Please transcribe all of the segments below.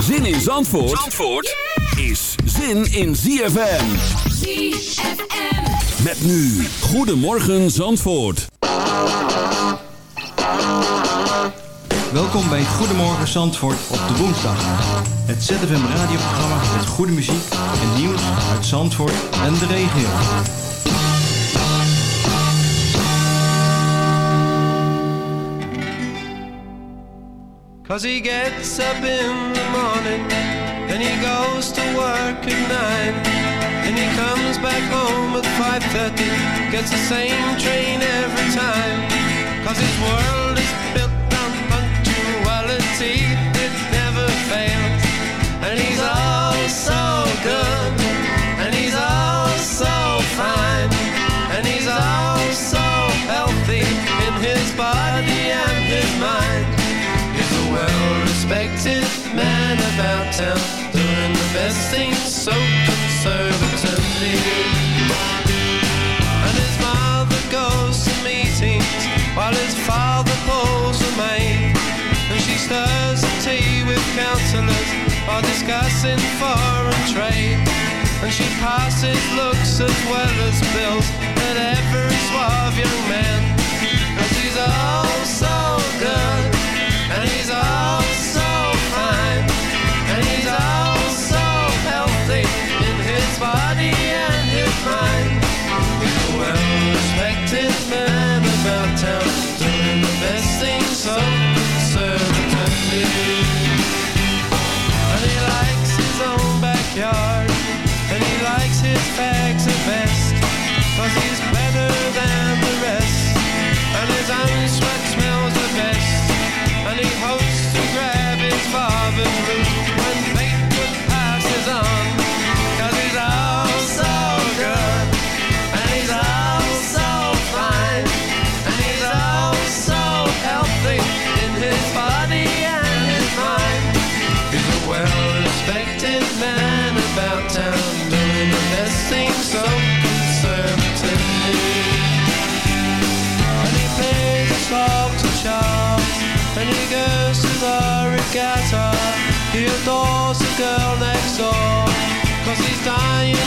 Zin in Zandvoort, Zandvoort is zin in ZFM. ZFM. Met nu, Goedemorgen Zandvoort. Welkom bij Goedemorgen Zandvoort op de woensdag. Het ZFM radioprogramma met goede muziek en nieuws uit Zandvoort en de regio. Cause he gets up in the morning and he goes to work at nine. And he comes back home at 5.30 gets the same train every time. Cause his world is built on punctuality it never fails. And he's all so good man about town Doing the best things so conservatively. And his mother goes to meetings While his father pulls a maid. And she stirs the tea with counsellors While discussing foreign trade. And she passes looks as well as bills At every suave young man. Cause he's all oh so good and he's all yard, and he likes his past.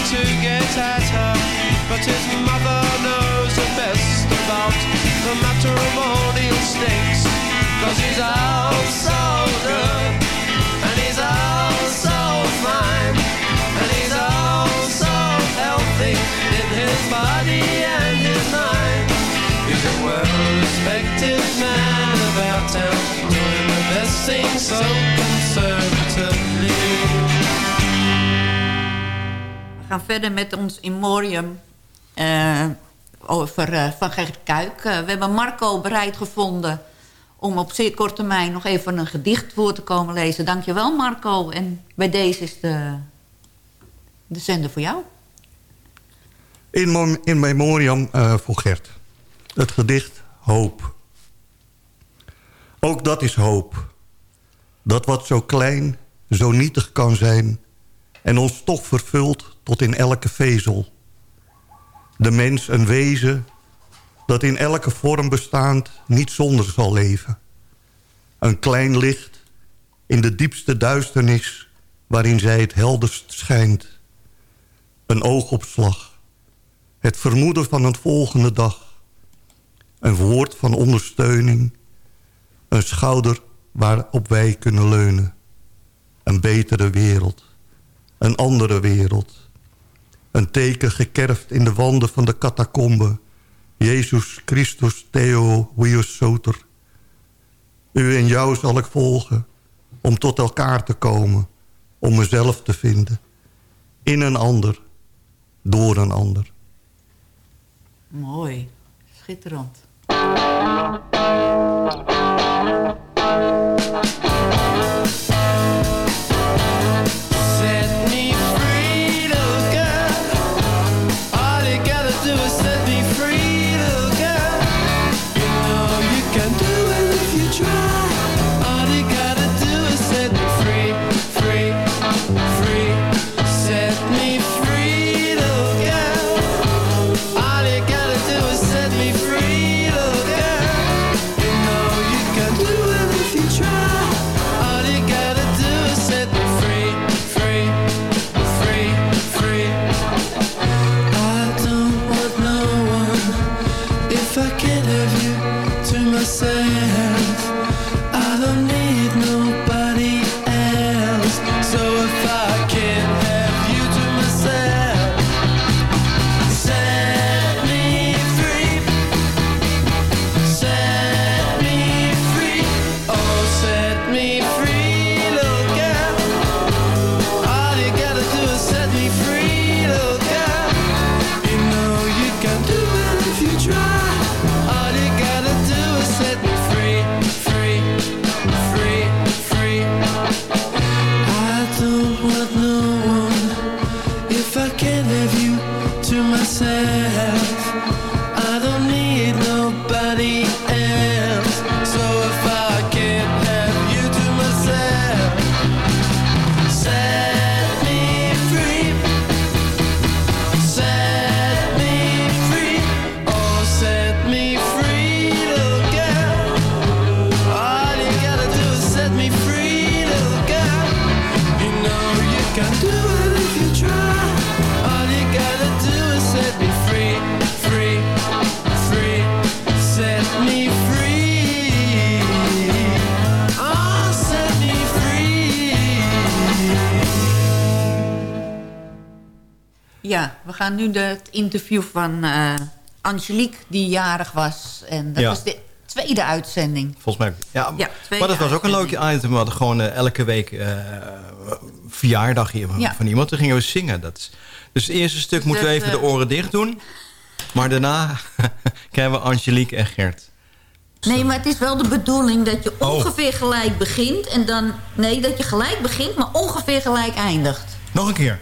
To get at her But his mother knows the best about The matrimonial stakes Cause he's all so good And he's all so fine And he's all so healthy In his body and his mind. He's a well-respected man about town Doing the best thing so conservatively We gaan verder met ons Imorium uh, over uh, Van Gert Kuik. Uh, we hebben Marco bereid gevonden om op zeer korte termijn nog even een gedicht voor te komen lezen. Dankjewel Marco. En bij deze is de, de zender voor jou. In, in memoriam voor Gert. Het gedicht Hoop. Ook dat is hoop. Dat wat zo klein, zo nietig kan zijn... en ons toch vervult tot in elke vezel. De mens een wezen dat in elke vorm bestaand... niet zonder zal leven. Een klein licht in de diepste duisternis... waarin zij het helderst schijnt. Een oogopslag. Het vermoeden van een volgende dag een woord van ondersteuning. Een schouder waarop wij kunnen leunen. Een betere wereld. Een andere wereld. Een teken gekerfd in de wanden van de catacombe. Jezus Christus Theo Huius Soter. U en jou zal ik volgen. Om tot elkaar te komen. Om mezelf te vinden. In een ander. Door een ander. Mooi. Schitterend. Nu de, het interview van eh, Angelique, die jarig was. En dat Ja. was de tweede uitzending. Volgens mij. Ja, maar dat was ook een leuk item. We hadden gewoon eh, elke week eh verjaardag hier van, Ja. van iemand. Dan gingen we zingen. Dat is, dus het eerste stuk moeten we even de oren dicht doen. Maar daarna krijgen we Angelique en Gert. Nee, maar het is wel de bedoeling dat je Oh. ongeveer gelijk begint. En dan, nee, dat je gelijk begint, maar ongeveer gelijk eindigt. Nog een keer.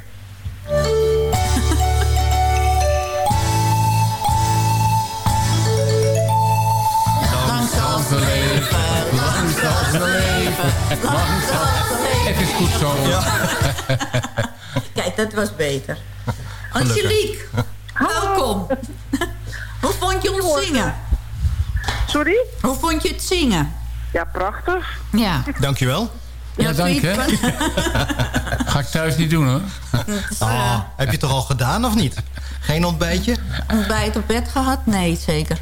Dat was beter. Angelique, welkom. Hoe vond je ons zingen? Sorry? Hoe vond je het zingen? Ja, prachtig. Ja, Dankjewel. Ja, dank hè. zoiets van- Ga ik thuis niet doen hoor. Ah, heb je het toch al gedaan of niet? Geen ontbijtje? Ontbijt op bed gehad? Nee, zeker.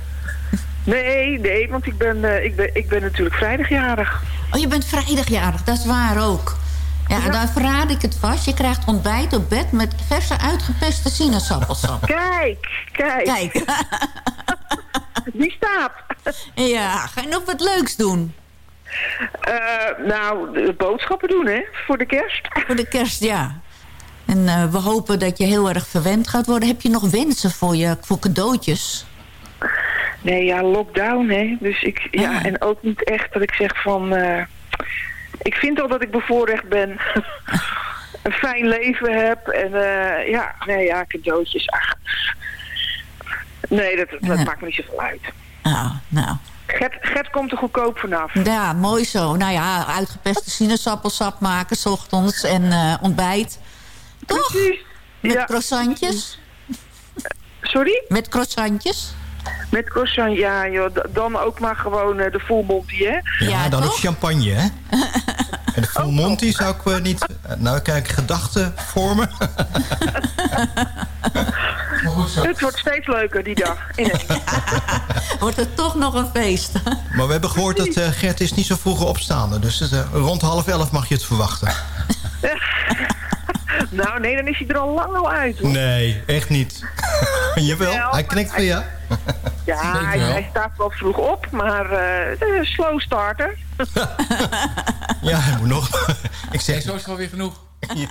Nee, nee, want ik ben, eh, ik ben, ik ben natuurlijk vrijdagjarig. Oh, je bent vrijdagjarig, dat is waar ook. Ja, dan verraad ik het vast. Je krijgt ontbijt op bed met verse uitgepeste sinaasappelsap. Kijk, kijk, Kijk, die staat. ja, ga je nog wat leuks doen? Eh, nou, boodschappen doen, hè, voor de kerst. Voor de kerst, ja. En eh, we hopen dat je heel erg verwend gaat worden. Heb je nog wensen voor je voor cadeautjes? Nee, ja, lockdown, hè. Dus ik, ja, Ah. en ook niet echt dat ik zeg van... eh, ik vind al dat ik bevoorrecht ben. een fijn leven heb. En eh, ja, nee, ja, cadeautjes. Ach. Nee, dat, dat Ja. maakt me niet zoveel uit. Nou, nou. Gert, Gert komt er goedkoop vanaf. Ja, mooi zo. Nou ja, uitgepeste sinaasappelsap maken, s ochtends en eh, ontbijt. Toch? Precies. Met Ja. croissantjes? Sorry? Met croissantjes? Met croissant, ja joh. Dan ook maar gewoon eh, de full monty, hè? Ja, dan ook champagne, hè? En de Full Monty zou ik eh, niet... eh, Nou, kijk, gedachten vormen. Het wordt steeds leuker die dag. Wordt het toch nog een feest? Maar we hebben gehoord dat Gert is niet zo vroeg opstaande. Dus het, rond half elf mag je het verwachten. nou nee, dan is hij er al lang al uit. Hoor. Nee, echt niet. Jawel, Wel, hij knikt van ja. Ja, hij, staat wel vroeg op, maar eh, het is een slow starter. Ja, hij moet nog. Ik zeg, zo is het alweer genoeg. Hello,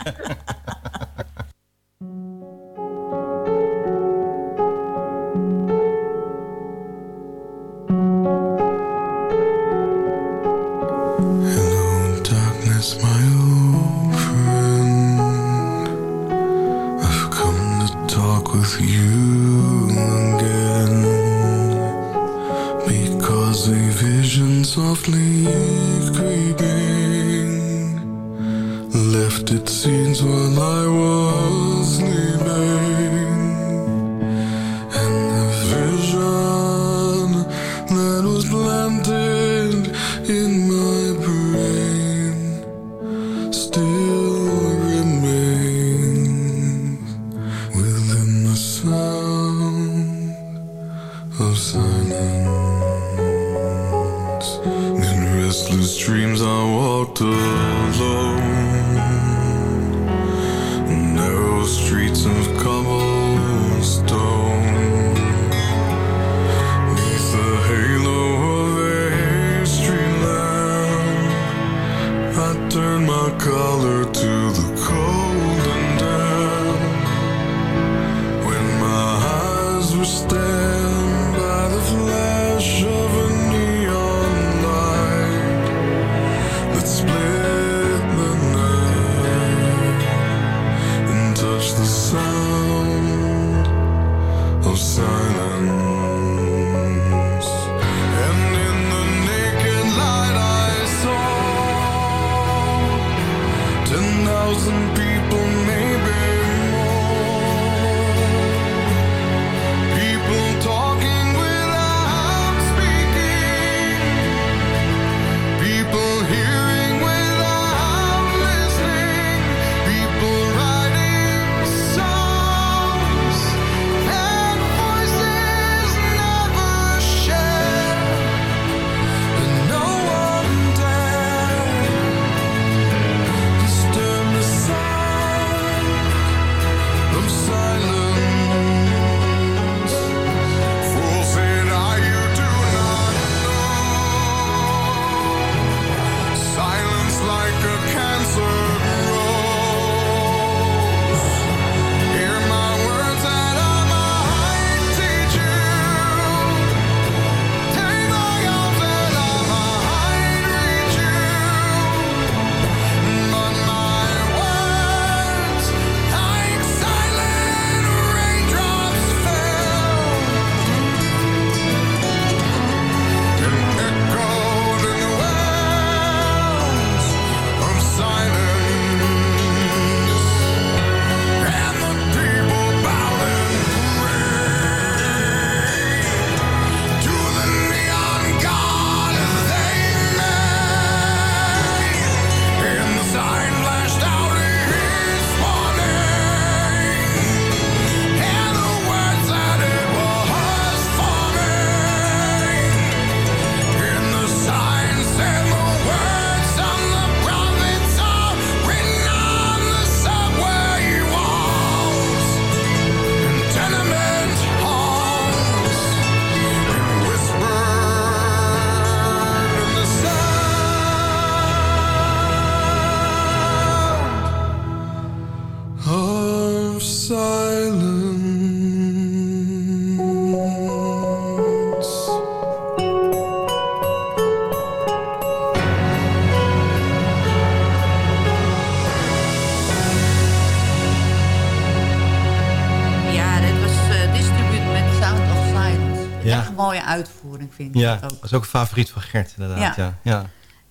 vind Ja, dat ook. is ook een favoriet van Gert, inderdaad. Ja. Ja. Ja.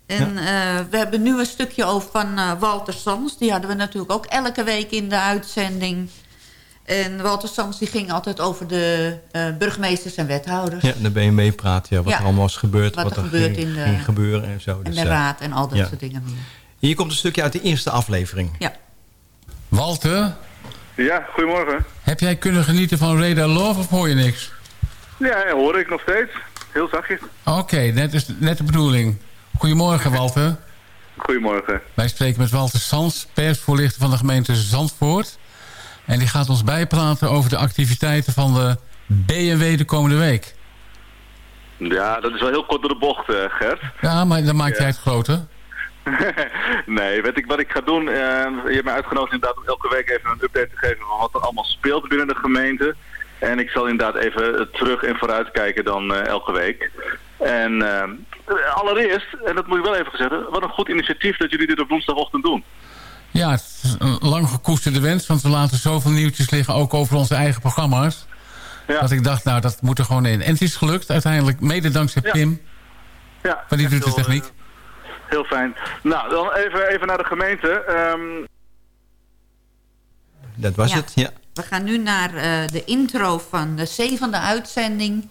En eh, we hebben nu een stukje over van eh, Walter Sans. Die hadden we natuurlijk ook elke week in de uitzending. En Walter Sans die ging altijd over de eh, burgemeesters en wethouders. Ja, de BMW praat, ja, wat Ja. er allemaal is gebeurd. Wat Wat, er er gebeurt ging, in de- ging gebeuren en zo. En Dus, de raad en al dat ja. soort dingen meer. Hier komt een stukje uit de eerste aflevering. Ja. Walter, Ja, goedemorgen. heb jij kunnen genieten van Radar Love of hoor je niks? Ja, ja, hoor ik nog steeds. Heel zachtjes. Oké, net, is, net de bedoeling. Goedemorgen Walter. Goedemorgen. Wij spreken met Walter Sans, persvoorlichter van de gemeente Zandvoort. En die gaat ons bijpraten over de activiteiten van de BMW de komende week. Ja, dat is wel heel kort door de bocht, eh, Gert. Ja, maar dan maak Ja. jij het groter. nee, weet ik wat ik ga doen? eh, je hebt me uitgenodigd inderdaad om elke week even een update te geven van wat er allemaal speelt binnen de gemeente. En ik zal inderdaad even terug en vooruit kijken dan eh, elke week. En eh, allereerst, en dat moet ik wel even gezegd hebben, wat een goed initiatief dat jullie dit op woensdagochtend doen. Ja, het is een lang gekoesterde wens, want we laten zoveel nieuwtjes liggen, ook over onze eigen programma's. Ja. Dat ik dacht, nou, dat moet er gewoon in. En het is gelukt, uiteindelijk, mede dankzij Ja. Pim. Ja, Maar die doet de heel, techniek. eh, heel fijn. Nou, dan even, even naar de gemeente. Ehm, Dat was Ja. het, ja. We gaan nu naar eh, de intro van de zevende uitzending.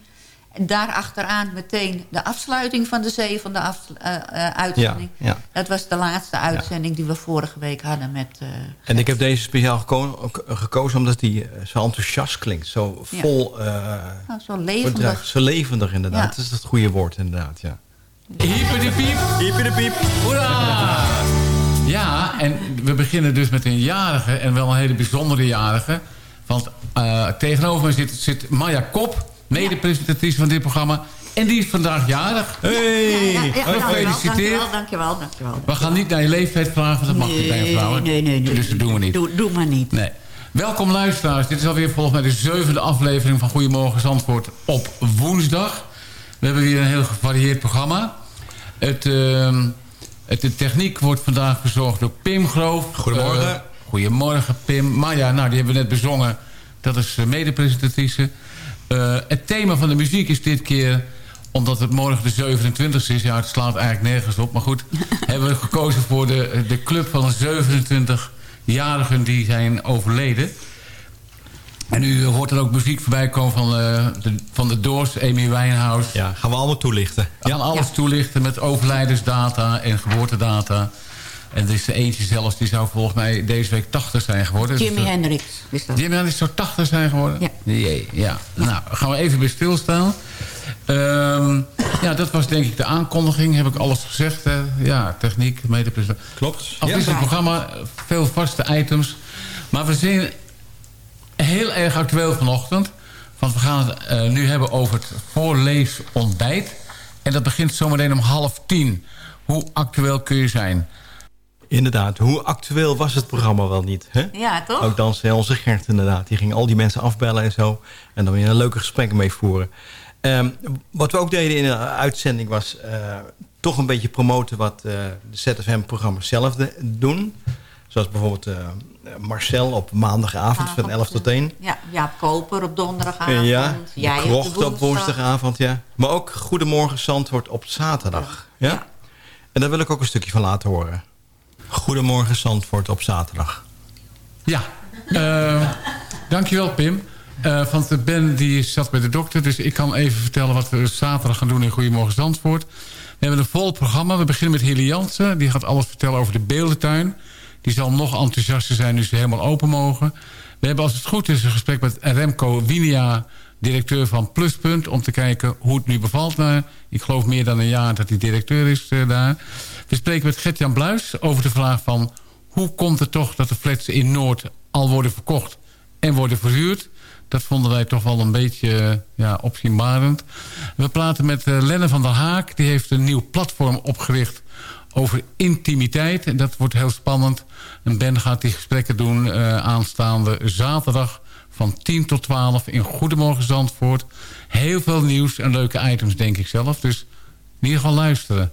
En daarachteraan meteen de afsluiting van de zevende eh, eh, uitzending. Ja, ja. Dat was de laatste uitzending die we vorige week hadden met... eh, En ik heb deze speciaal geko- gekozen omdat die zo enthousiast klinkt. Zo Ja. vol... eh nou, zo levendig. Zo levendig inderdaad. Ja. Dat is het goede woord inderdaad, ja. Hyper de piep. Hyper de piep. Hoera! Ja, en we beginnen dus met een jarige en wel een hele bijzondere jarige. Want eh, tegenover me zit, zit Maya Kop, mede-presentatrice van dit programma. En die is vandaag jarig. Hey! Ja, ja, ja, dankjewel, Gefeliciteerd. dankjewel, dankjewel, dankjewel. We gaan niet naar je leeftijd vragen, want dat mag niet bij een vrouw. nee, nee, nee. Dus dat doen we niet. Doe, doe maar niet. Nee. Welkom luisteraars. Dit is alweer volgens mij de zevende aflevering van Goedemorgen Zandvoort op woensdag. We hebben weer een heel gevarieerd programma. Het, ehm, het, de techniek wordt vandaag verzorgd door Pim Groof. Goedemorgen. Eh, goedemorgen Pim. Maya, nou die hebben we net bezongen. Dat is uh, mede-presentatrice. Eh, het thema van de muziek is dit keer omdat het morgen de 27 is. Ja, het slaat eigenlijk nergens op. Maar goed, hebben we gekozen voor de, de club van 27-jarigen die zijn overleden. En u hoort er ook muziek voorbij komen van, eh, de, van de Doors, Amy Winehouse. Ja, gaan we allemaal toelichten. Gaan alles toelichten met overlijdensdata en geboortedata. En er is er eentje zelfs, die zou volgens mij deze week 80 zijn geworden. Jimi Dus, eh, Hendrix is dat. Jimi Hendrix zou 80 zijn geworden? Ja. Jee, ja. Nou, gaan we even bij stilstaan. Ehm, ja, dat was denk ik de aankondiging. Heb ik alles gezegd? hè? Ja, techniek, medepresentatie. Klopt. Afwisselend programma, veel vaste items. Maar we zijn heel erg actueel vanochtend. Want we gaan het eh, nu hebben over het voorleesontbijt. En dat begint zometeen om half tien. Hoe actueel kun je zijn? Inderdaad, hoe actueel was het programma wel niet? Hè? Ja, toch? Ook dankzij onze Gert inderdaad. Die ging al die mensen afbellen en zo. En dan weer een leuke gesprek mee voeren. Ehm, wat we ook deden in de uitzending was... eh, toch een beetje promoten wat eh, de ZFM-programma's zelf de- doen. Zoals bijvoorbeeld eh, Marcel op maandagavond van 11 tot 1. Ja, Jaap Koper op donderdagavond. Ja, Jij de op op woensdag. woensdagavond, ja. Maar ook Goedemorgen Zandvoort op zaterdag. Ja? Ja. En daar wil ik ook een stukje van laten horen. Goedemorgen Zandvoort op zaterdag. Ja, eh, dankjewel Pim. Eh want Ben die zat bij de dokter, dus ik kan even vertellen wat we zaterdag gaan doen in Goedemorgen Zandvoort. We hebben een vol programma. We beginnen met Hilly Jansen. Die gaat alles vertellen over de beeldentuin. Die zal nog enthousiaster zijn nu ze helemaal open mogen. We hebben als het goed is een gesprek met Remco Winia, directeur van Pluspunt... om te kijken hoe het nu bevalt. Ik geloof meer dan een jaar dat hij directeur is eh, daar. We spreken met Gert-Jan Bluis over de vraag van... hoe komt het toch dat de flats in Noord al worden verkocht en worden verhuurd? Dat vonden wij toch wel een beetje ja, opzienbarend. We praten met eh, Lenne van der Haak. Die heeft een nieuw platform opgericht over intimiteit. En dat wordt heel spannend. En Ben gaat die gesprekken doen eh, aanstaande zaterdag van 10 tot 12 in Goedemorgen Zandvoort. Heel veel nieuws en leuke items, denk ik zelf. Dus in ieder geval luisteren.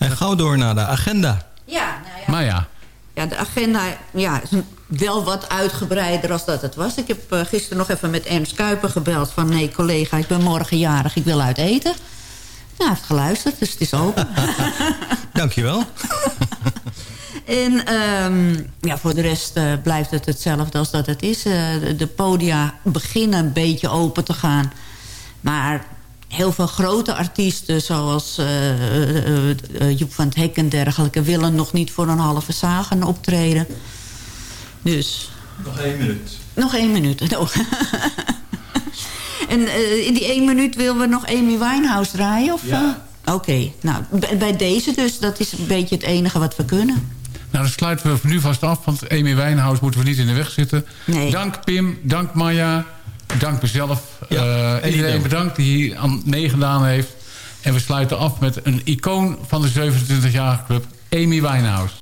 En gauw door naar de agenda. Ja, nou ja. Maar ja, Ja, de agenda ja, is wel wat uitgebreider als dat het was. Ik heb eh, gisteren nog even met Ernst Kuiper gebeld... van nee, collega, ik ben morgen jarig, ik wil uit eten. Nou, hij heeft geluisterd, dus het is open. Dankjewel. En ehm, ja, voor de rest eh, blijft het hetzelfde als dat het is. Eh, de podia beginnen een beetje open te gaan. Maar heel veel grote artiesten... zoals eh, Joep van het Hek en dergelijke... willen nog niet voor een halve zaal gaan optreden. Dus Nog één minuut. nog één minuut. Oh. en in die één minuut willen we nog Amy Winehouse draaien? Of, Ja. Oké, nou, bij- deze dus. Dat is een beetje het enige wat we kunnen. Nou, dan sluiten we nu vast af, want Amy Wijnhuis moeten we niet in de weg zitten. Nee. Dank Pim, dank Maya, dank mezelf. Ja, Eh, en iedereen bedankt die hier aan meegedaan heeft. En we sluiten af met een icoon van de 27-jarige club, Amy Winehouse.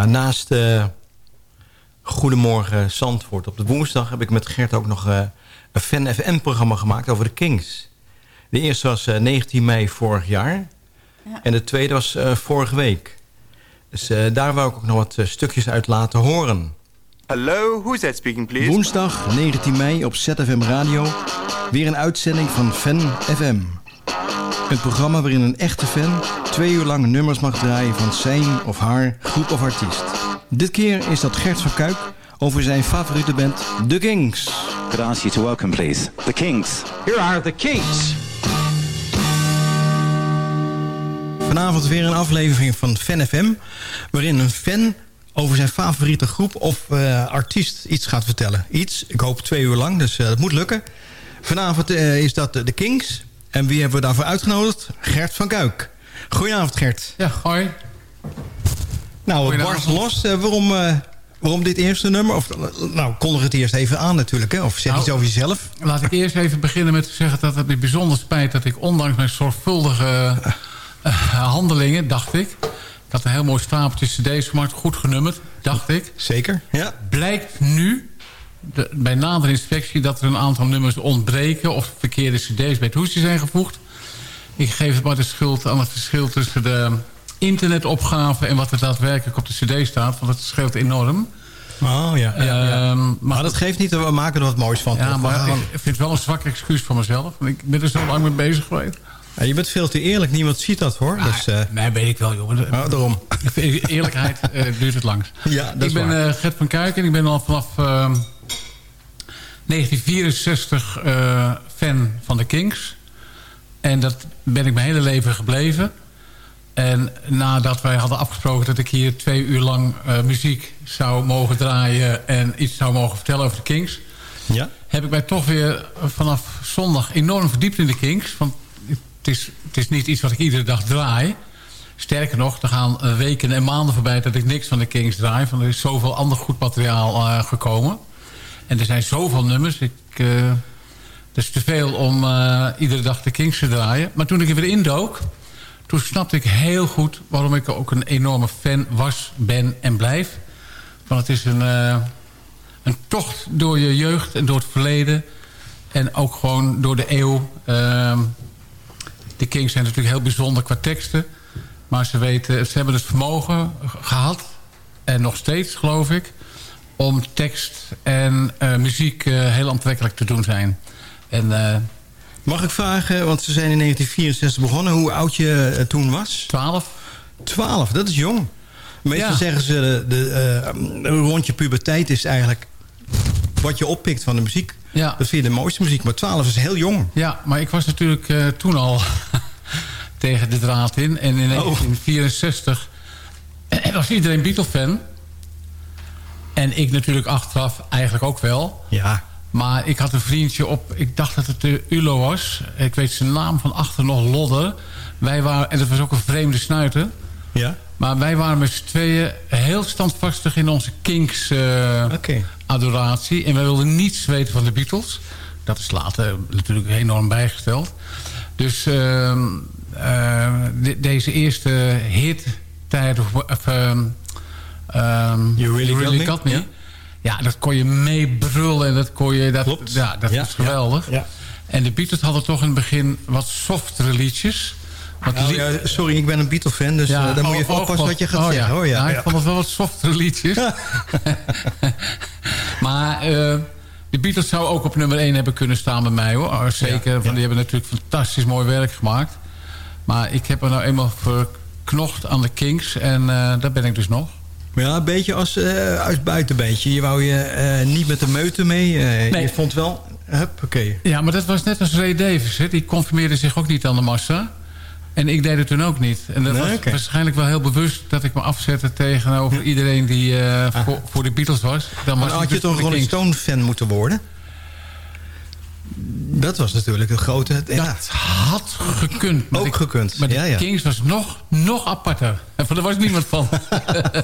Ja, naast eh, Goedemorgen Zandvoort. Op de woensdag heb ik met Gert ook nog eh, een Fan FM-programma gemaakt over de Kings. De eerste was eh, 19 mei vorig jaar. En de tweede was eh, vorige week. Dus eh, daar wou ik ook nog wat eh, stukjes uit laten horen. Hello, who's that speaking, please? Woensdag 19 mei op ZFM Radio. Weer een uitzending van Fan FM. Een programma waarin een echte fan twee uur lang nummers mag draaien van zijn of haar groep of artiest. Dit keer is dat Gert van Kuik over zijn favoriete band The Kings. Could I ask you to welcome, please, the Kings. Here are the Kings. Vanavond weer een aflevering van Fan FM... waarin een fan over zijn favoriete groep of eh, artiest iets gaat vertellen. Iets, ik hoop twee uur lang, dus eh, dat moet lukken. Vanavond eh, is dat de Kings. En wie hebben we daarvoor uitgenodigd? Gert van Kuik. Goedenavond, Gert. Ja, hoi. Nou, barst los. eh, waarom, eh, waarom dit eerste nummer? Of, nou, kondig het eerst even aan natuurlijk. Hè? Of zeg Nou, iets over jezelf. Laat ik eerst even beginnen met te zeggen dat het me bijzonder spijt... dat ik ondanks mijn zorgvuldige eh, handelingen, dacht ik... ik had een heel mooi stapeltje cd's gemaakt, goed genummerd, dacht ik. Zeker, ja. Blijkt nu, bij nadere inspectie... dat er een aantal nummers ontbreken... of verkeerde cd's bij het hoesje zijn gevoegd. Ik geef het maar de schuld aan het verschil tussen de internetopgave... en wat er daadwerkelijk op de cd staat, want dat scheelt enorm. Oh ja. ja, ja. Ehm, Maar dat geeft niet, we maken er wat moois van. Ja, toch? maar gaan- ik vind het wel een zwak excuus voor mezelf. Ik ben er zo lang mee bezig geweest. Ja, je bent veel te eerlijk, niemand ziet dat hoor. dus, eh, Nee, weet ik wel, jongen. oh, daarom. Eerlijkheid eh, duurt het langst. Ja, dat ik is ben eh, Gert van Kuik en ik ben al vanaf ehm, 1964 eh, fan van de Kings. En dat ben ik mijn hele leven gebleven. En nadat wij hadden afgesproken dat ik hier twee uur lang eh, muziek zou mogen draaien... en iets zou mogen vertellen over de Kings... Ja? heb ik mij toch weer vanaf zondag enorm verdiept in de Kings. Want het is, het is niet iets wat ik iedere dag draai. Sterker nog, er gaan eh, weken en maanden voorbij dat ik niks van de Kings draai. Want er is zoveel ander goed materiaal eh, gekomen. En er zijn zoveel nummers. Ik, eh, het is te veel om iedere dag de Kings te draaien. Maar toen ik er weer indook... toen snapte ik heel goed waarom ik ook een enorme fan was, ben en blijf. Want het is een, eh, een tocht door je jeugd en door het verleden. En ook gewoon door de eeuw. Ehm, de Kings zijn natuurlijk heel bijzonder qua teksten. Maar ze, weten, ze hebben het vermogen gehad. En nog steeds, geloof ik. Om tekst en eh, muziek eh, heel aantrekkelijk te doen zijn. En Mag ik vragen, want ze zijn in 1964 begonnen, hoe oud je eh, toen was? 12. 12, dat is jong. Meestal Ja. zeggen ze, de, de, eh, rond je puberteit is eigenlijk wat je oppikt van de muziek. Ja. Dat vind je de mooiste muziek, maar 12 is heel jong. Ja, maar ik was natuurlijk eh, toen al tegen de draad in. En in 1964 was iedereen Beatle-fan. En ik natuurlijk achteraf eigenlijk ook wel. Ja. Maar ik had een vriendje op, ik dacht dat het de ULO was. Ik weet zijn naam van achter nog, Lodder. Wij waren, en dat was ook een vreemde snuiter. Ja? Maar wij waren met z'n tweeën heel standvastig in onze Kinks eh. En wij wilden niets weten van de Beatles. Dat is later natuurlijk enorm bijgesteld. Dus ehm, eh, de- deze eerste hit tijd of, of ehm, ehm, You Really Got Me? Me. Ja. dat kon je meebrullen. En dat kon je... Dat, Klopt. Ja, dat Ja, was geweldig. ja, ja. En de Beatles hadden toch in het begin wat softere liedjes. Wat Nou, ja, sorry, ik ben een Beatle-fan, dus eh, dan moet je even oh, oppassen oh, wat je gaat oh, zeggen. Ja. Oh, ja, Nou, ja. Ik vond het wel wat softere liedjes. maar eh, de Beatles zou ook op nummer 1 hebben kunnen staan bij mij. hoor. Oh, Zeker, Ja, want die hebben natuurlijk fantastisch mooi werk gemaakt. Maar ik heb er nou eenmaal verknocht aan de Kings. En eh, daar ben ik dus nog. Maar ja, een beetje als uh, uit buitenbeentje. Je wou je eh, niet met de meute mee. eh, Nee. Je vond wel... Hup, oké. Ja, maar dat was net als Ray Davis. Hè. Die conformeerde zich ook niet aan de massa. En ik deed het toen ook niet. En dat Nee, was waarschijnlijk wel heel bewust... dat ik me afzette tegenover iedereen die eh, voor, voor de Beatles was. Dan was had je dus toch een Rolling Kings. Stone-fan moeten worden? Dat was natuurlijk een grote... Ja. Dat had gekund. Maar Ook de- gekund, Maar de ja, ja. Kings was nog, nog aparter. En daar was niemand van.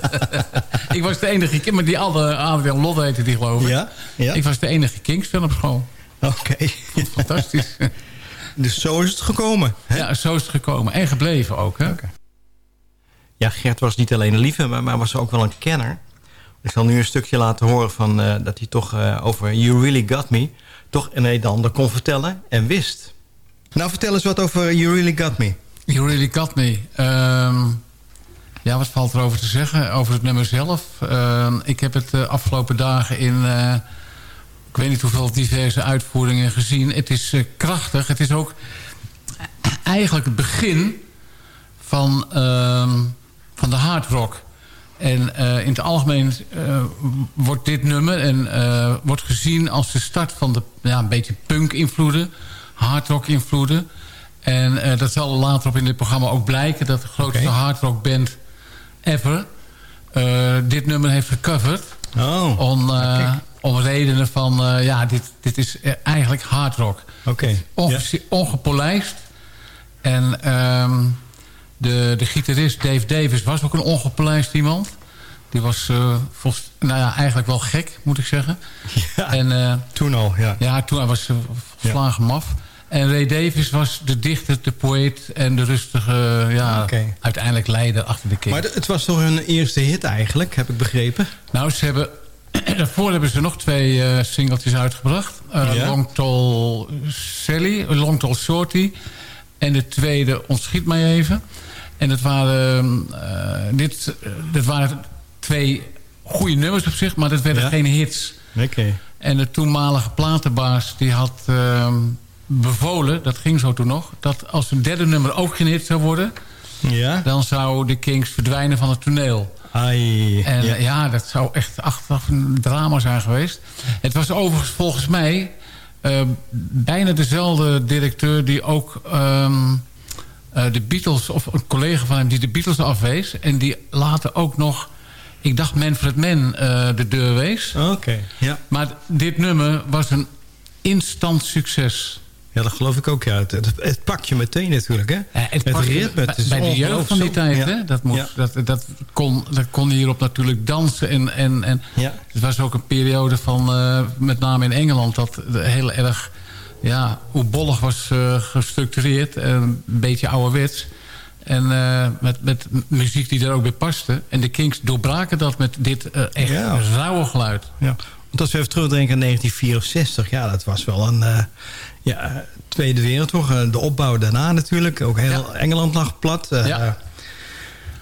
ik was de enige... kind, Maar die andere Adrian Lodde heette die geloof ik. Ja, ja. Ik was de enige Kings-fan op school. Oké. Fantastisch. Dus zo is het gekomen. hè? ja, zo is het gekomen. En gebleven ook. Hè? Ja, Gert was niet alleen een liefhebber, maar was ook wel een kenner. Ik zal nu een stukje laten horen van, eh, dat hij toch eh, over You Really Got Me... toch een en ander kon vertellen en wist. Nou, vertel eens wat over You Really Got Me. You Really Got Me. Ehm, ja, wat valt er over te zeggen? Over het nummer zelf. Ehm, ik heb het de afgelopen dagen in... eh, ik weet niet hoeveel diverse uitvoeringen gezien. Het is eh, krachtig. Het is ook eigenlijk het begin van, ehm, van de hard rock. En eh, in het algemeen eh, wordt dit nummer en, eh, wordt gezien als de start van de ja, een beetje punk-invloeden, hardrock-invloeden. En dat zal later op in dit programma ook blijken... dat de grootste Oké. hardrock-band ever dit nummer heeft gecoverd. Oh, Om, eh, om redenen van, ja, dit, dit is eigenlijk hardrock. oké. Onge ongepolijst. En ehm, de, de gitarist Dave Davis was ook een ongepolijst iemand. Die was eh, volgens, nou ja, eigenlijk wel gek, moet ik zeggen. Ja, En eh, toen al, ja. ja, toen hij was uh, volslagen maf. En Ray Davis was de dichter, de poëet en de rustige, ja, uiteindelijk leider achter de King. Maar het was toch hun eerste hit eigenlijk, heb ik begrepen. Nou, ze hebben... Daarvoor hebben ze nog twee eh singeltjes uitgebracht. Eh, Ja. Long Tall Sally, Long Tall Shorty. En de tweede ontschiet mij even. En dat waren, eh, dit, eh, dat waren twee goede nummers op zich, maar dat werden Ja. geen hits. Oké. En de toenmalige platenbaas die had ehm, bevolen, dat ging zo toen nog... dat als een derde nummer ook geen hit zou worden... Ja? dan zou de Kings verdwijnen van het toneel. Ai. En ja. dat zou echt achteraf een drama zijn geweest. Het was overigens volgens mij eh, bijna dezelfde directeur... die ook ehm, eh, de Beatles, of een collega van hem... die de Beatles afwees. En die later ook nog, ik dacht Manfred Mann, eh, de deur wees. Oké, ja. Maar dit nummer was een instant succes. Ja, dat geloof ik ook, ja. Het, het, het pak je meteen natuurlijk, hè? Ja, het het ritme, het bij, is bij de jeugd van die tijd, hè? Dat, moest, Ja. dat, dat, kon, dat kon hierop natuurlijk dansen. En, en, en Ja. Het was ook een periode van, eh, met name in Engeland... dat heel erg, ja, hoe bollig was eh, gestructureerd. En een beetje ouderwets. En eh, met, met muziek die er ook bij paste. En de Kings doorbraken dat met dit eh, echt Ja. rauwe geluid. Ja. Want als we even terugdenken aan 1964... ja, dat was wel een eh, ja, Tweede Wereldoorlog. De opbouw daarna natuurlijk. Ook heel Engeland lag plat. Ja.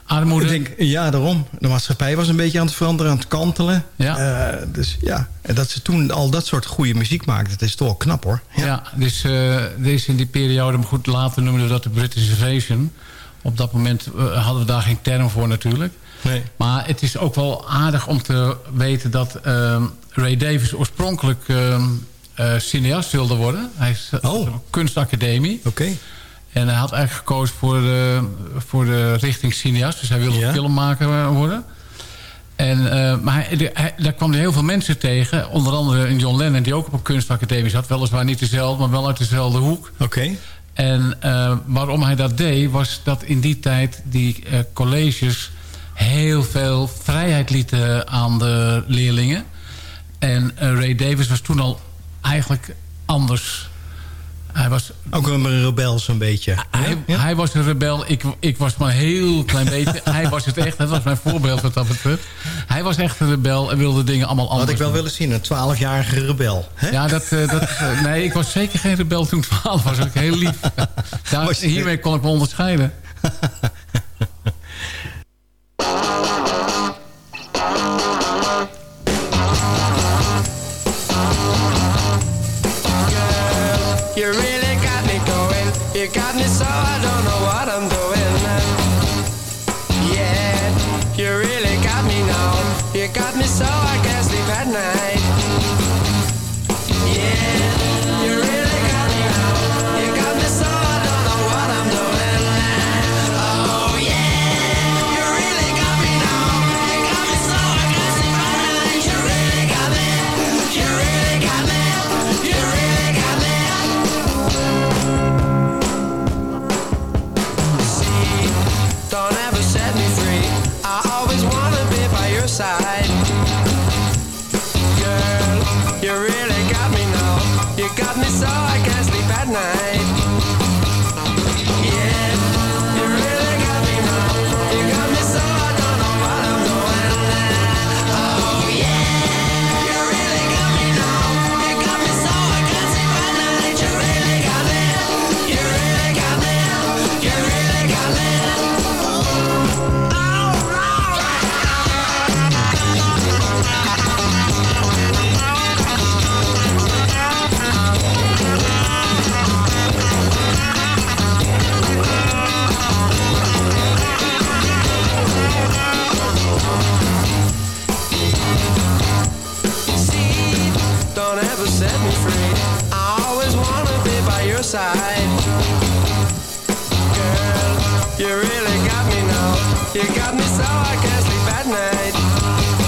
Armoede. Ik denk, ja, daarom. De maatschappij was een beetje aan het veranderen, aan het kantelen. Ja. Eh, dus ja, en dat ze toen al dat soort goede muziek maakten... dat is toch wel knap, hoor. Ja, dus eh deze in die periode, maar goed, later noemden we dat de British Invasion. Op dat moment eh, hadden we daar geen term voor natuurlijk. Nee. Maar het is ook wel aardig om te weten dat ehm, Ray Davis oorspronkelijk ehm, eh, cineast wilde worden. Hij is Oh. kunstacademie. Oké. En hij had eigenlijk gekozen voor de, voor de richting cineast. Dus hij wilde Ja. filmmaker worden. En, eh, maar hij, de- hij- daar kwam hij heel veel mensen tegen. Onder andere een John Lennon die ook op een kunstacademie zat. Weliswaar niet dezelfde, maar wel uit dezelfde hoek. Oké. En eh, waarom hij dat deed, was dat in die tijd die eh, colleges heel veel vrijheid lieten aan de leerlingen. En eh, Ray Davis was toen al eigenlijk anders. Hij was, Ook een rebel zo'n beetje. hij, Ja? hij was een rebel, ik, ik was maar een heel klein beetje. hij was het echt, dat was mijn voorbeeld wat dat betreft. Hij was echt een rebel en wilde dingen allemaal anders Had ik wel willen zien, een 12-jarige rebel. Hè? Ja, dat, eh, dat, eh, nee, ik was zeker geen rebel toen ik 12 was. Ik heel lief. Daar, hiermee kon ik me onderscheiden. Side. Girl, you really got me now. You got me so I can't sleep at night.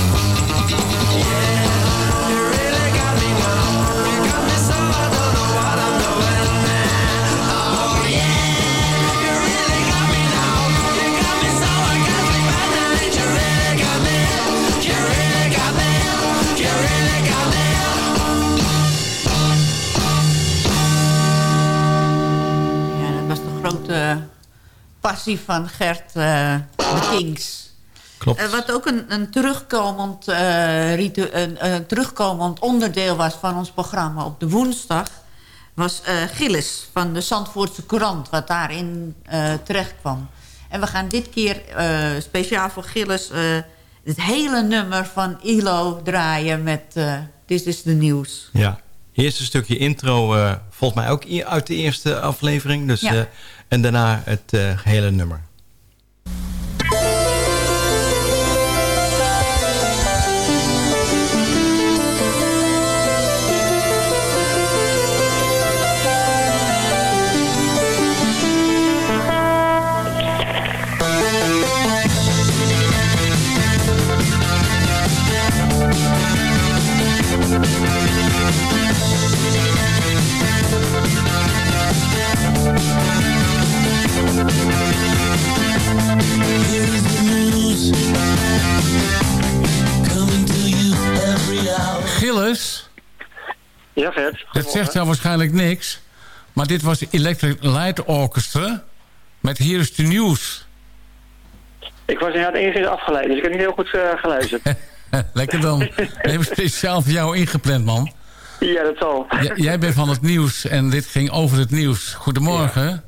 Passie van Gert eh, de Kings. Klopt. Eh, wat ook een, een, terugkomend, eh, ritu- een, een terugkomend onderdeel was van ons programma op de woensdag... was Gilles van de Zandvoortse Courant, wat daarin terecht kwam. En we gaan dit keer speciaal voor Gilles... het hele nummer van ILO draaien met This is the News. Ja. Eerst een stukje intro, volgens mij ook uit de eerste aflevering. Dus, Ja. Eh, en daarna het eh, gehele nummer. Gilles, Ja, Gert. dat zegt jou waarschijnlijk niks. Maar dit was Electric Light Orchestra met Hier is de Nieuws. Ik was inderdaad enigszins afgeleid, dus ik heb niet heel goed eh, geluisterd. Lekker dan. We hebben speciaal voor jou ingepland, man. ja, dat zal. J- jij bent van het nieuws en dit ging over het nieuws. Goedemorgen.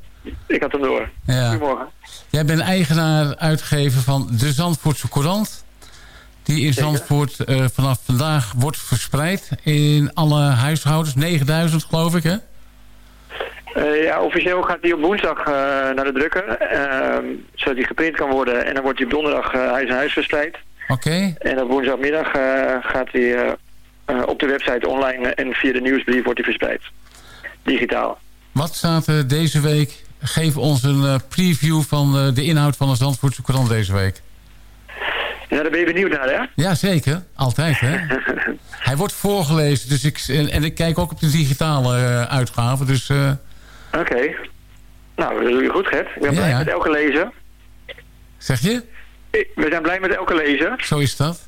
Ik had hem door. Ja. Goedemorgen. Jij bent eigenaar, uitgever van de Zandvoortse Courant. Die in. Zandvoort eh, vanaf vandaag wordt verspreid in alle huishoudens. 9000 geloof ik, hè? Eh, ja, officieel gaat hij op woensdag eh, naar de drukker, ehm, zodat hij geprint kan worden. En dan wordt hij op donderdag huis aan huis verspreid. Oké. En op woensdagmiddag gaat hij eh, op de website online en via de nieuwsbrief wordt hij verspreid. Digitaal. Wat staat er deze week? Geef ons een preview van de inhoud van de Zandvoortse Courant deze week. Ja, daar ben je benieuwd naar, hè? Jazeker, altijd hè. Hij wordt voorgelezen dus ik, en, en ik kijk ook op de digitale eh, uitgave. Dus eh, Oké. Nou, dat doe je goed, Gert. Ik ben Ja, blij ja. met elke lezer. zeg je? We zijn blij met elke lezer. Zo is dat.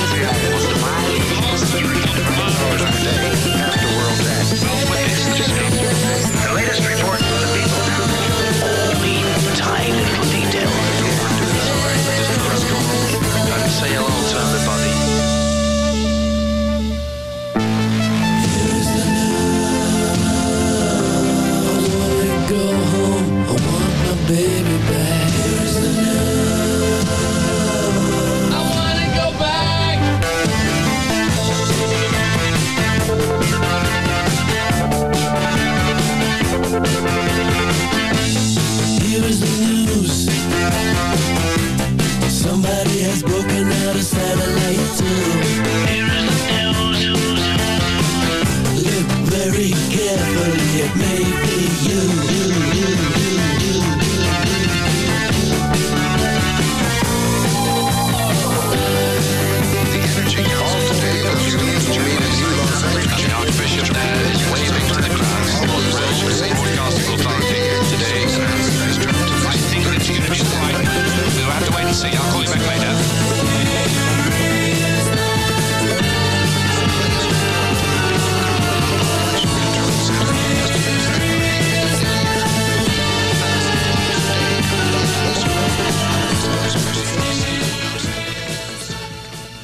baby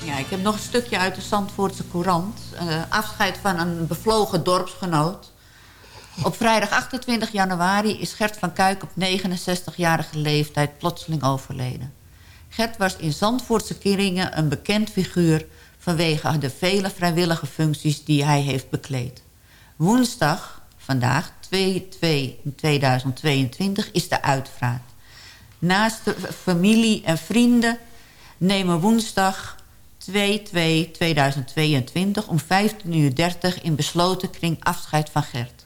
Ja, ik heb nog een stukje uit de Zandvoortse Courant. Eh, afscheid van een bevlogen dorpsgenoot. Op vrijdag 28 januari is Gert van Kuik op 69-jarige leeftijd plotseling overleden. Gert was in Zandvoortse Keringen een bekend figuur... vanwege de vele vrijwillige functies die hij heeft bekleed. Woensdag, vandaag, 2-2-2022, is de uitvaart. Naast de familie en vrienden nemen woensdag 2-2-2022 om 15.30 uur in besloten kring afscheid van Gert.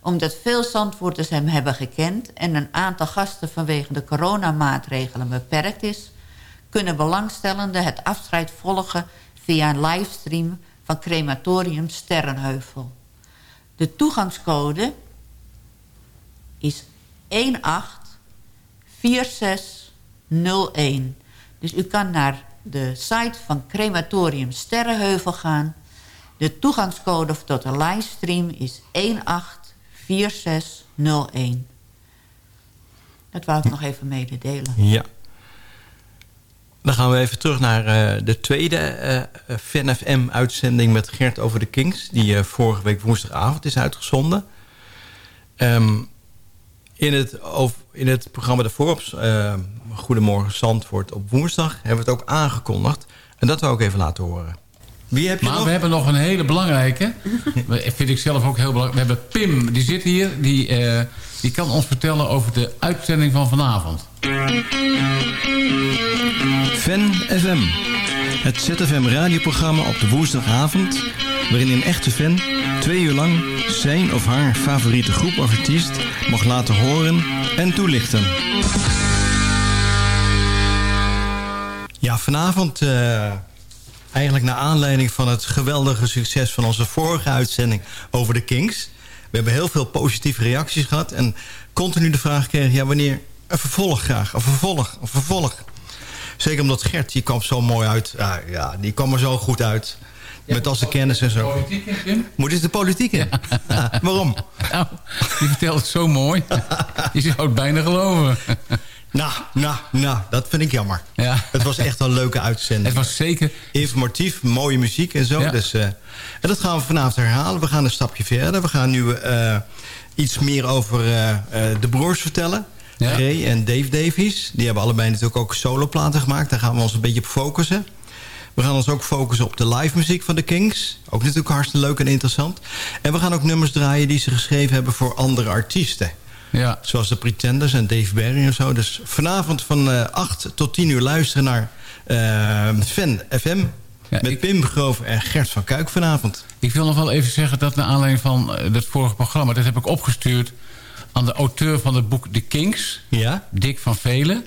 Omdat veel Zandvoorters hem hebben gekend... en een aantal gasten vanwege de coronamaatregelen beperkt is... kunnen belangstellenden het afscheid volgen via een livestream... van crematorium Sterrenheuvel. De toegangscode is 184601. Dus u kan naar de site van crematorium Sterrenheuvel gaan. De toegangscode tot de livestream is 184601. Dat wou ik nog even mededelen. Ja. Dan gaan we even terug naar eh, de tweede eh Fan FM-uitzending met Gert over de Kings... die eh, vorige week woensdagavond is uitgezonden. Ehm, in, het, in het programma de Forbes, eh, Goedemorgen Zandvoort op woensdag... hebben we het ook aangekondigd. En dat wil ik even laten horen. Wie heb je maar nog? we hebben nog een hele belangrijke. Dat vind ik zelf ook heel belangrijk. We hebben Pim, die zit hier. Die, eh, die kan ons vertellen over de uitzending van vanavond. Fan FM. Het ZFM radioprogramma op de woensdagavond... waarin een echte fan twee uur lang zijn of haar favoriete groep of artiest... mag laten horen en toelichten. Ja, vanavond eh, eigenlijk naar aanleiding van het geweldige succes... van onze vorige uitzending over de Kings. We hebben heel veel positieve reacties gehad... en continu de vraag gekregen... ja, wanneer een vervolg graag, een vervolg, een vervolg. Zeker omdat Gert, die kwam zo mooi uit. Ja, ja die kwam er zo goed uit. Met al zijn kennis en zo. Politiek in? Moet is de politiek in? Waarom? Nou, die vertelt het zo mooi. Je zou het bijna geloven. Nou, nou, nou, dat vind ik jammer. Ja. Het was echt een leuke uitzending. Het was zeker... Informatief, mooie muziek en zo. Ja. Dus, eh, en dat gaan we vanavond herhalen. We gaan een stapje verder. We gaan nu eh, iets meer over eh, de broers vertellen. Ja. Ray en Dave Davies. Die hebben allebei natuurlijk ook soloplaten gemaakt. Daar gaan we ons een beetje op focussen. We gaan ons ook focussen op de live muziek van de Kings. Ook natuurlijk hartstikke leuk en interessant. En we gaan ook nummers draaien die ze geschreven hebben voor andere artiesten. Ja. Zoals de Pretenders en Dave Barry en zo. Dus vanavond van eh 8 tot 10 uur luisteren naar eh, Fan FM. Met Pim Groof en Gert van Kuik vanavond. Ik wil nog wel even zeggen dat naar aanleiding van eh, dat vorige programma... dat heb ik opgestuurd aan de auteur van het boek The Kings. Ja? Dick van Velen.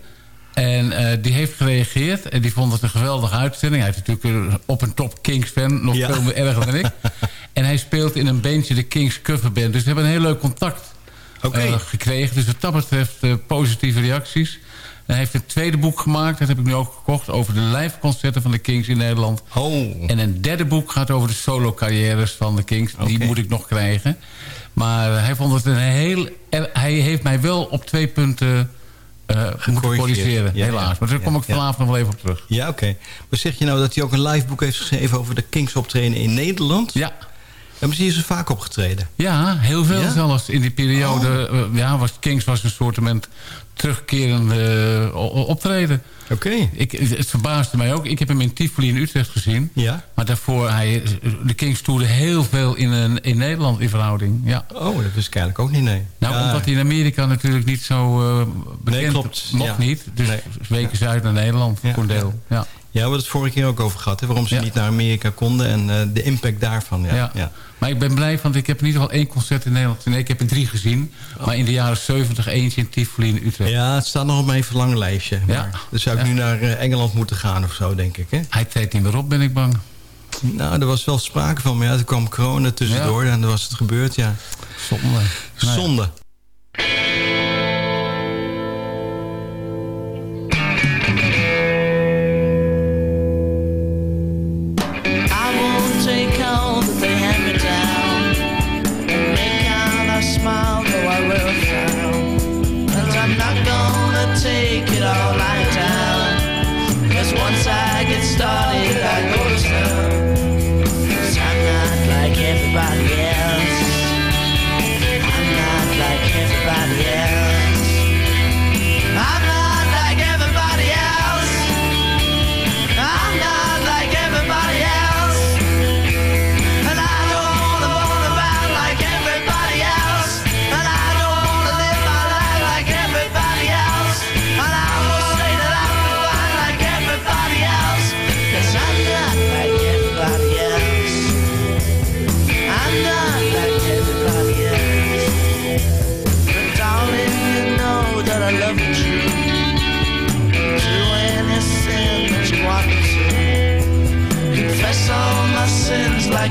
En eh, die heeft gereageerd en die vond het een geweldige uitzending. Hij is natuurlijk een op een top Kings-fan, nog Ja. veel meer erger dan ik. en hij speelt in een bandje, de Kings Coverband. Dus we hebben een heel leuk contact eh, gekregen. Dus wat dat betreft eh, positieve reacties. En hij heeft een tweede boek gemaakt, dat heb ik nu ook gekocht... over de live-concerten van de Kings in Nederland. Oh. En een derde boek gaat over de solo-carrières van de Kings. Die moet ik nog krijgen. Maar hij vond het een heel... Hij heeft mij wel op twee punten eh moeten corrigeren, Ja, helaas. ja. Maar daar kom ik vanavond nog wel even op terug. Ja, oké. Maar zeg je nou dat hij ook een live boek heeft geschreven... over de Kings optreden in Nederland? Ja. En misschien is er vaak opgetreden. Ja, heel veel Ja? Oh. zelfs. In die periode, eh, ja, was Kings was een soort terugkerende eh, optreden. Oké. Ik, het verbaasde mij ook. Ik heb hem in Tivoli in Utrecht gezien. Ja. Maar daarvoor, hij, de Kings toerden heel veel in, een, in Nederland in verhouding. Ja. Oh, dat ik eigenlijk ook niet, nee. Nou, Ja. omdat hij in Amerika natuurlijk niet zo eh bekend Nee, klopt. Ja. niet. Dus weken ze uit naar Nederland Ja. voor een deel. Ja. Ja, we hebben het vorige keer ook over gehad. Hè, waarom ze niet naar Amerika konden en eh, de impact daarvan. Ja. Ja. Maar ik ben blij, want ik heb in ieder geval één concert in Nederland. Nee, ik heb er drie gezien. Maar in de jaren 70 eentje in Tivoli in Utrecht. Ja, het staat nog op mijn verlanglijstje. Maar Ja. Dan zou ik nu naar eh, Engeland moeten gaan of zo, denk ik. Hè? Hij treedt niet meer op, ben ik bang. Nou, er was wel sprake van. Maar ja, er kwam corona tussendoor en dan was het gebeurd, ja. Zonde. Zonde.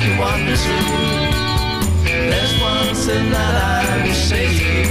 Like you want me to. There's one thing that I will say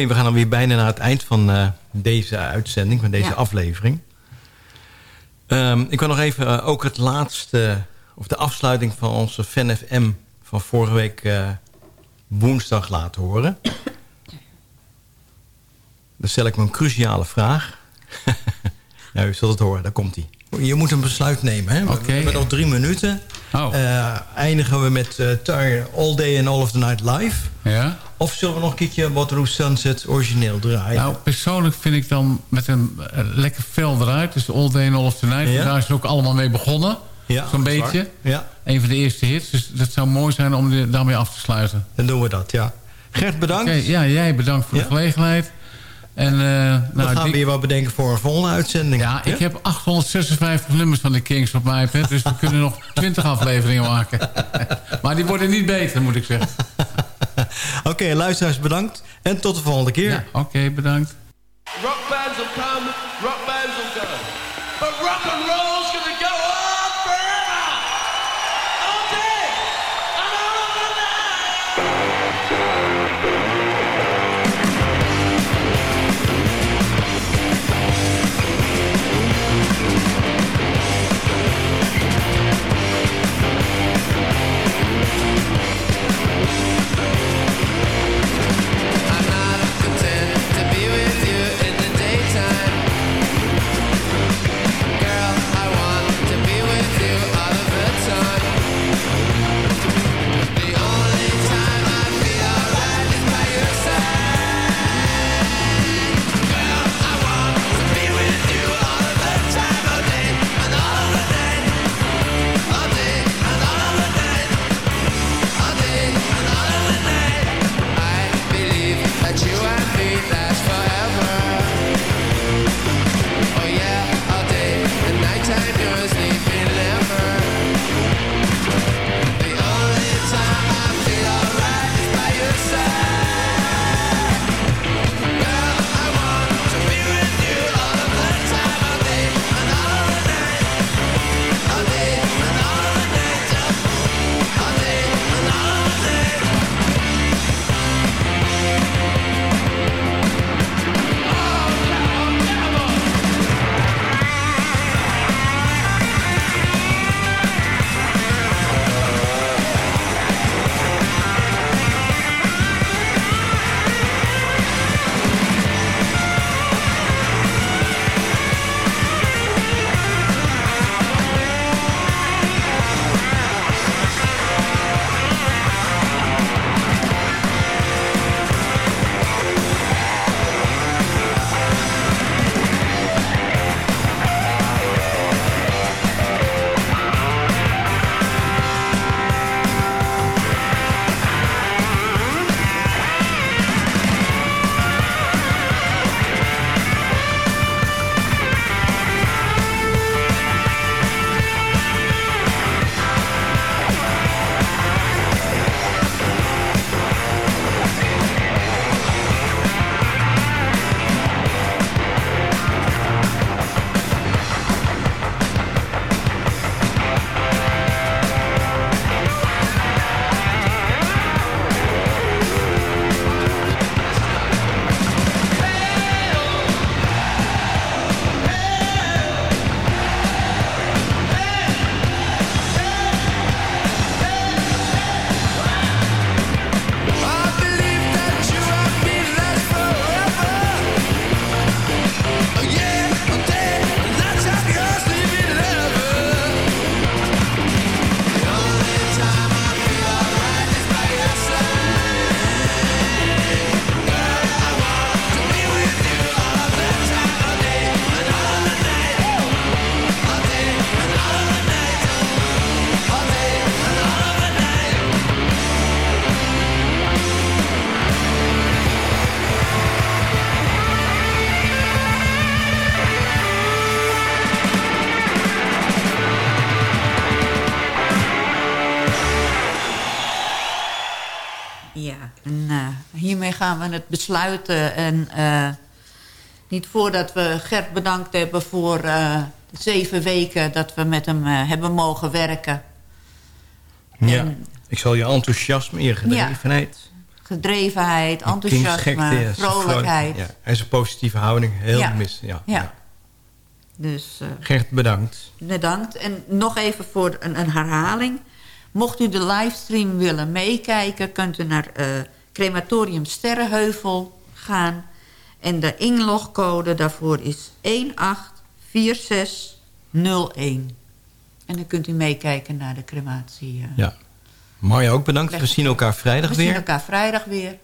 Oké, we gaan dan weer bijna naar het eind van eh, deze uitzending, van deze Ja. aflevering. Ehm, ik wil nog even eh, ook het laatste, of de afsluiting van onze Fan FM van vorige week eh, woensdag laten horen. Dan stel ik me een cruciale vraag. nou, u zult het horen, daar komt hij. Je moet een besluit nemen. Hè? We- We hebben nog drie minuten. Oh. Eh, eindigen we met eh All Day and All of the Night live. Ja? Of zullen we nog een keertje Waterloo Sunset origineel draaien? Nou, persoonlijk vind ik dan met een eh, lekker fel eruit. Dus All Day and All of the Night. Ja. Daar is het ook allemaal mee begonnen. Ja, Zo'n beetje. Ja. Een van de eerste hits. Dus dat zou mooi zijn om daarmee af te sluiten. Dan doen we dat, ja. Gert, bedankt. Oké, ja, jij bedankt voor Ja. de gelegenheid. En, eh, we nou, gaan die- weer wat bedenken voor een volgende uitzending. Ja, ik heb 856 nummers van de Kings op mijn iPad. Dus we kunnen nog 20 afleveringen maken. maar die worden niet beter, moet ik zeggen. Oké, luisteraars bedankt. En tot de volgende keer. Oké, bedankt. Rock bands will come, rock bands will go. But rock and roll's gaan we het besluiten. En eh, niet voordat we Gert bedankt hebben voor de zeven weken... dat we met hem eh, hebben mogen werken. Ja. Ik zal je enthousiasme, je gedrevenheid... gedrevenheid, enthousiasme, vrolijkheid. Ja. En zijn positieve houding, heel Ja. mis. Ja. Ja. Dus eh, Gert, bedankt. bedankt. En nog even voor een, een herhaling. Mocht u de livestream willen meekijken... kunt u naar Crematorium Sterrenheuvel gaan. En de inlogcode daarvoor is 184601. En dan kunt u meekijken naar de crematie. eh. Ja. Marja ook bedankt. We zien elkaar vrijdag We zien weer. elkaar vrijdag weer.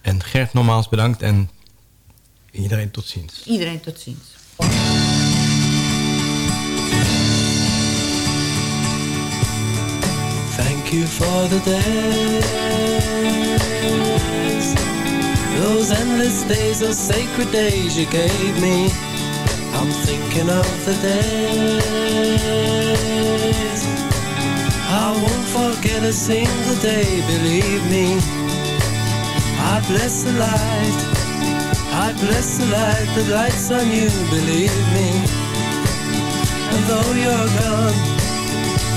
En Gert nogmaals bedankt. En iedereen tot ziens. Iedereen tot ziens. Thank you for the days, those endless days, those sacred days you gave me. I'm thinking of the days. I won't forget a single day, believe me. I bless the light, I bless the light that lights on you, believe me. And though you're gone,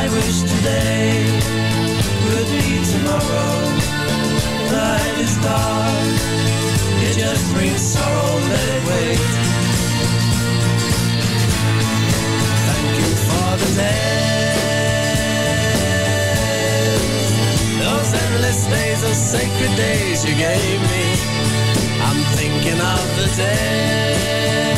I wish today would be tomorrow. Night is dark, it just brings sorrow, let it wait. Thank you for the days, those endless days, those sacred days you gave me. I'm thinking of the days